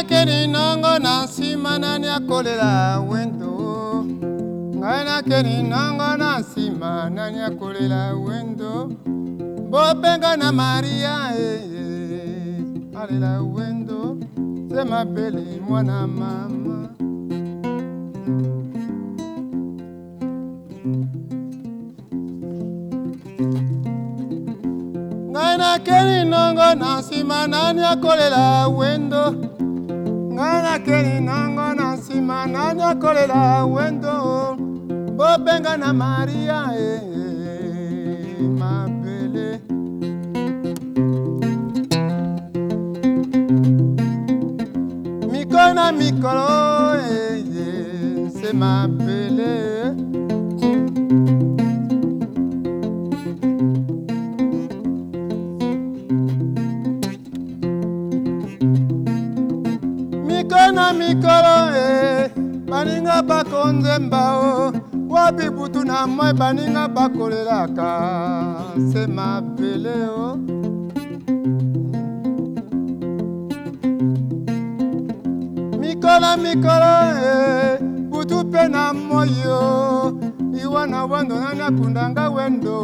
nakeli nongo na nsima nani akolela wendo ngai nakeli nongo na nsima nani akolela wendo Bobenga na maria eh, alela wendo se mabele mwana mama ngai nakeli nongo na nsima nani akolela wendo bakeli nango na nsima nanyokolela wendo bobenga na maria e mabele mikoi na mikolo e se mabele na mikolo e eh. baninga bakonze mbao wapi butu na mwe baninga bakolelaka se mabele oh. mikolo mikolo e eh. butu pe na moi o oh. iwa na wendo nani akundanga wendo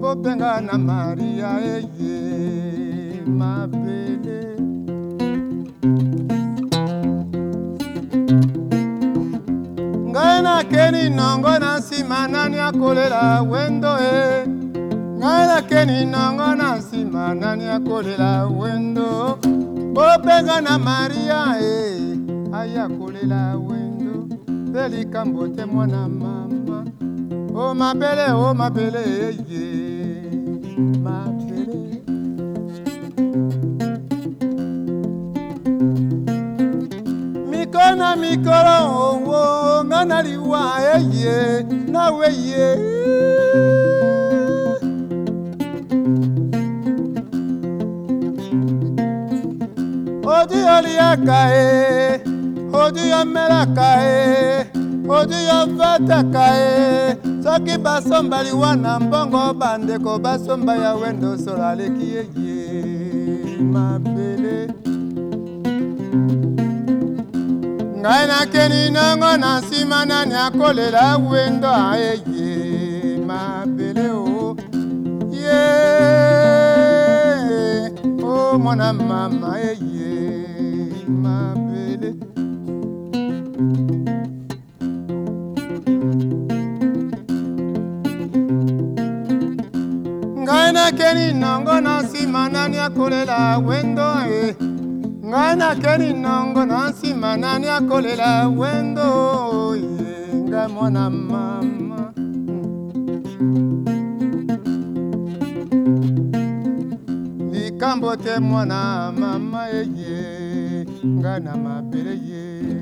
bobenga na maria eye eh, mabele ngai nakeni nongo na nsima nani akolela wendo e ngai nakeni nongo na nsima nani akolela wendo bopenga na maria e ayi akolela wendo mpe likambo te mwana mama o oh, mabele o oh, mabele eye mabele na mikolo ongo nga na liwa eye nawe ye odiyo liaka ka odiyo melaka e odiyo ka e soki basomba liwa na mbongo bandeko basomba ya wendo sola leki eye mabele ngai nakeni nango na nsima nani akolela wendo eye mabele o ye omona mama eye mabele ngai nakeni nango na nsima nani akolela wendo e eh. ngai nakeni nongo na nsima nani akolela wendo ye ngai mwana mama likambo te mwana mama eye ngai na mabele ye